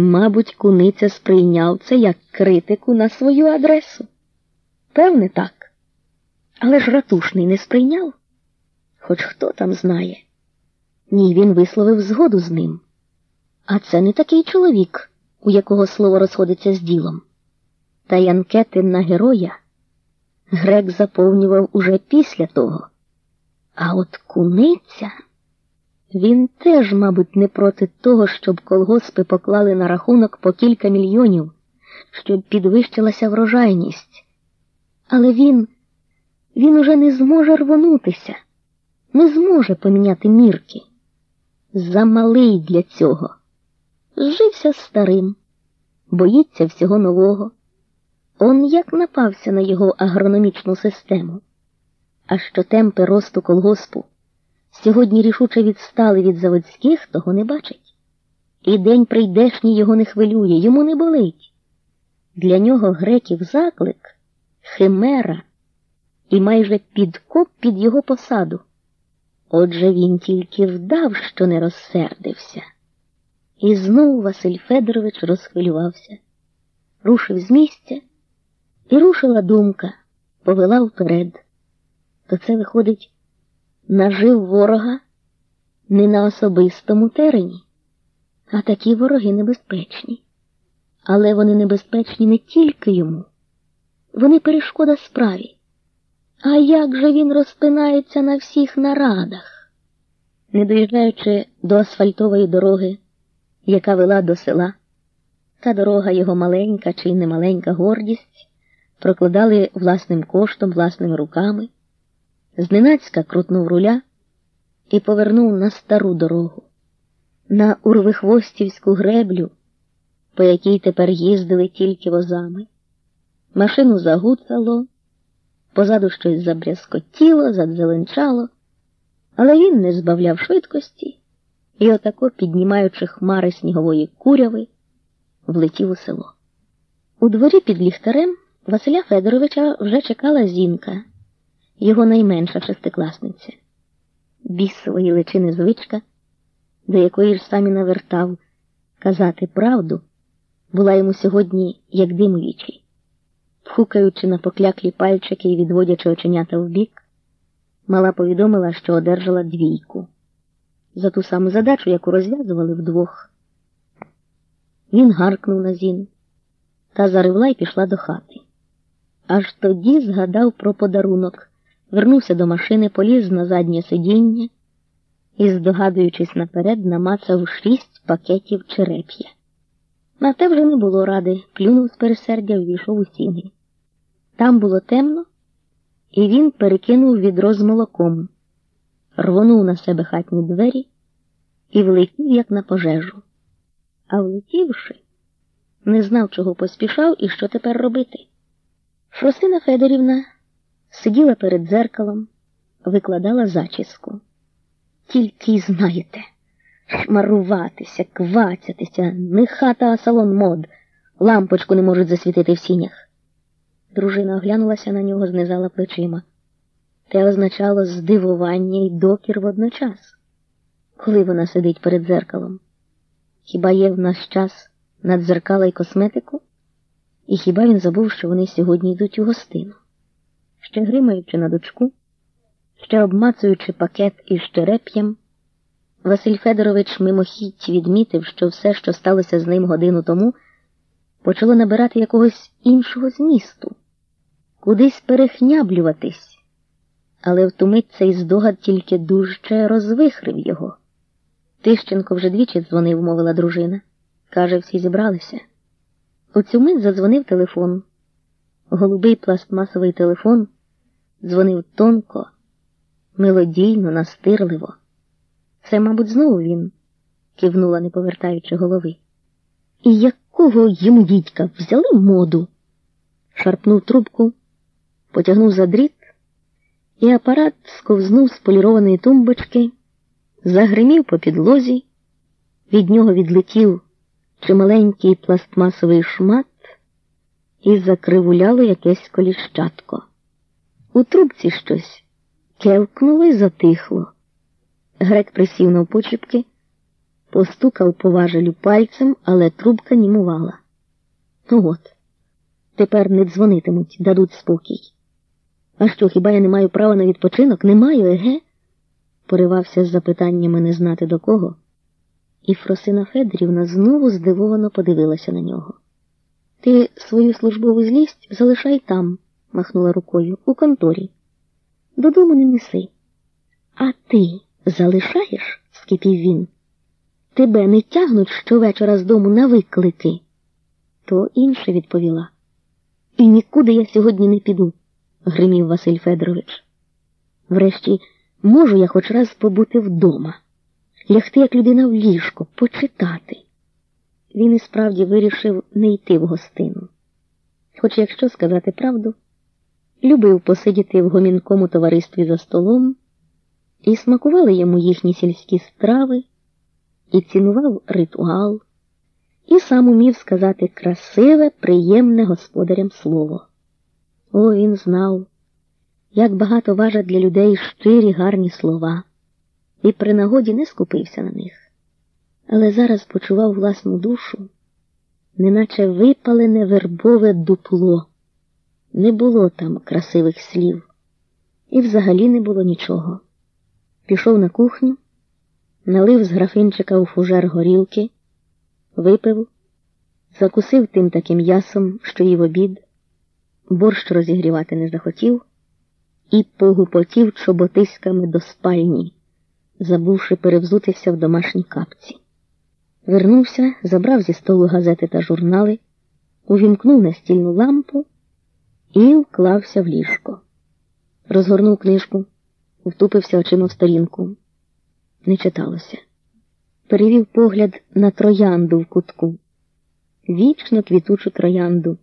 Мабуть, куниця сприйняв це як критику на свою адресу. Певне, так. Але ж ратушний не сприйняв. Хоч хто там знає. Ні, він висловив згоду з ним. А це не такий чоловік, у якого слово розходиться з ділом. Та й анкети на героя грек заповнював уже після того. А от куниця. Він теж, мабуть, не проти того, щоб колгоспи поклали на рахунок по кілька мільйонів, щоб підвищилася врожайність. Але він, він уже не зможе рвонутися, не зможе поміняти мірки. Замалий для цього. Зжився старим, боїться всього нового. Он як напався на його агрономічну систему. А що темпи росту колгоспу сьогодні рішуче відстали від заводських, того не бачить. І день прийдешній його не хвилює, йому не болить. Для нього греків заклик химера і майже підкоп під його посаду. Отже він тільки вдав, що не розсердився. І знову Василь Федорович розхвилювався, рушив з місця, і рушила думка, повела вперед. То це виходить нажив ворога не на особистому терені, а такі вороги небезпечні. Але вони небезпечні не тільки йому, вони перешкода справі. А як же він розпинається на всіх нарадах? Не доїжджаючи до асфальтової дороги, яка вела до села, та дорога його маленька чи не маленька гордість, прокладали власним коштом, власними руками. Зненацька крутнув руля і повернув на стару дорогу, на урвихвостівську греблю, по якій тепер їздили тільки возами. Машину загуцало, позаду щось забрязкотіло, задзеленчало, але він не збавляв швидкості і, отако, піднімаючи хмари снігової куряви, влетів у село. У дворі під ліхтарем Василя Федоровича вже чекала зінка його найменша шестикласниця. Бісової личини звичка, до якої ж самі навертав казати правду, була йому сьогодні як дим у вічі. Пхукаючи на покляклі пальчики і відводячи оченята вбік, мала повідомила, що одержала двійку за ту саму задачу, яку розв'язували вдвох. Він гаркнув на зін та заривла й пішла до хати. Аж тоді згадав про подарунок вернувся до машини, поліз на заднє сидіння і, здогадуючись наперед, намацав шість пакетів череп'я. На те вже не було ради, плюнув з пересердя, ввійшов у сіни. Там було темно, і він перекинув відро з молоком, рвонув на себе хатні двері і влетів, як на пожежу. А влетівши, не знав, чого поспішав і що тепер робити. Фросина Федорівна сиділа перед дзеркалом, викладала зачіску. Тільки й знаєте, шмаруватися, квацятися, не хата, а салон мод, лампочку не можуть засвітити в сінях. Дружина оглянулася на нього, знизала плечима. Те означало здивування й докір водночас, коли вона сидить перед дзеркалом. Хіба є в наш час надзеркала й косметику? І хіба він забув, що вони сьогодні йдуть у гостину? Ще гримаючи на дочку, ще обмацуючи пакет із череп'ям, Василь Федорович мимохідь відмітив, що все, що сталося з ним годину тому, почало набирати якогось іншого змісту, кудись перехняблюватись, але в ту мить цей здогад тільки дужче розвихрив його. Тищенко вже двічі дзвонив, мовила дружина. Каже, всі зібралися. У цю мить задзвонив телефон. Голубий пластмасовий телефон дзвонив тонко, мелодійно, настирливо. Це, мабуть, знову він, кивнула, не повертаючи голови. І якого йому дідька взяли моду? Шарпнув трубку, потягнув за дріт, і апарат сковзнув з полірованої тумбочки, загримів по підлозі, від нього відлетів чималенький пластмасовий шмат і закривуляло якесь коліщатко. У трубці щось кевкнуло і затихло. Грек присів на почіпки, постукав по важелю пальцем, але трубка німувала. Ну от, тепер не дзвонитимуть, дадуть спокій. А що, хіба я не маю права на відпочинок? Не маю, еге? поривався з запитаннями не знати до кого, і Фросина Федорівна знову здивовано подивилася на нього. Ти свою службову злість залишай там, махнула рукою, у конторі. Додому не неси. А ти залишаєш? скипів він. Тебе не тягнуть щовечора з дому на виклики. То інше відповіла. І нікуди я сьогодні не піду, гримів Василь Федорович. Врешті, можу я хоч раз побути вдома, лягти, як людина в ліжко, почитати. Він і справді вирішив не йти в гостину. Хоч, якщо сказати правду, любив посидіти в гомінкому товаристві за столом, і смакували йому їхні сільські страви, і цінував ритуал, і сам умів сказати красиве, приємне господарям слово. О, він знав, як багато важать для людей щирі гарні слова, і при нагоді не скупився на них. Але зараз почував власну душу, неначе випалене вербове дупло. Не було там красивих слів, і взагалі не було нічого. Пішов на кухню, налив з графинчика у фужер горілки, випив, закусив тим таким м'ясом, що їв обід, борщ розігрівати не захотів, і погупотів чоботиськами до спальні, забувши перевзутися в домашній капці. Вернувся, забрав зі столу газети та журнали, увімкнув настільну лампу і вклався в ліжко. Розгорнув книжку, втупився очима в сторінку. Не читалося. Перевів погляд на троянду в кутку, вічно квітучу троянду.